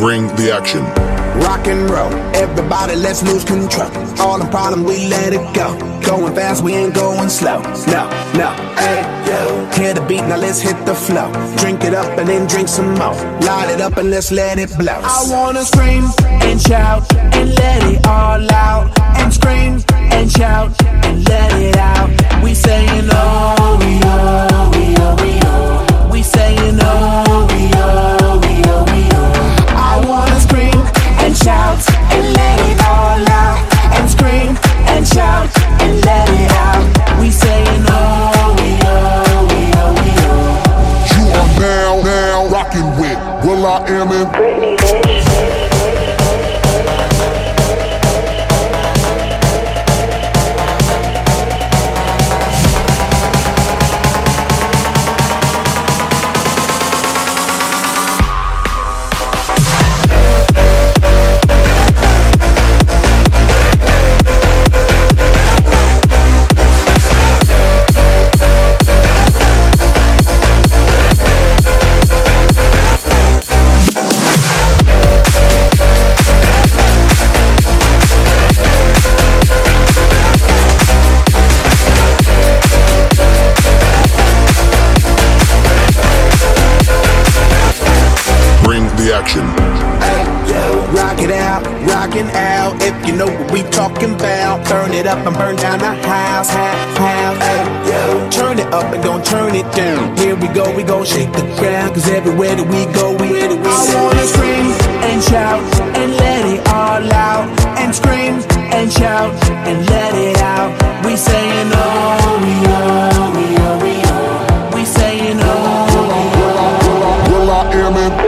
Bring the action. Rock and roll, everybody let's lose control. All the problem, we let it go. Going fast, we ain't going slow. No, no, hey, yo. Hear the beat, now let's hit the flow. Drink it up and then drink some more. Light it up and let's let it blow. I wanna scream and shout and let it all out. And scream and shout and let rocking with will.i.am in Britney, bitch. it out, rockin' out. If you know what we talking about, burn it up and burn down the house, house, house. Hey. Turn it up and don't turn it down. Here we go, we gon' shake the ground, cause everywhere that we go, we I wanna scream and shout and let it all out. And scream and shout and let it out. We sayin', oh, we oh, we oh, we oh. We sayin', oh, we oh. I am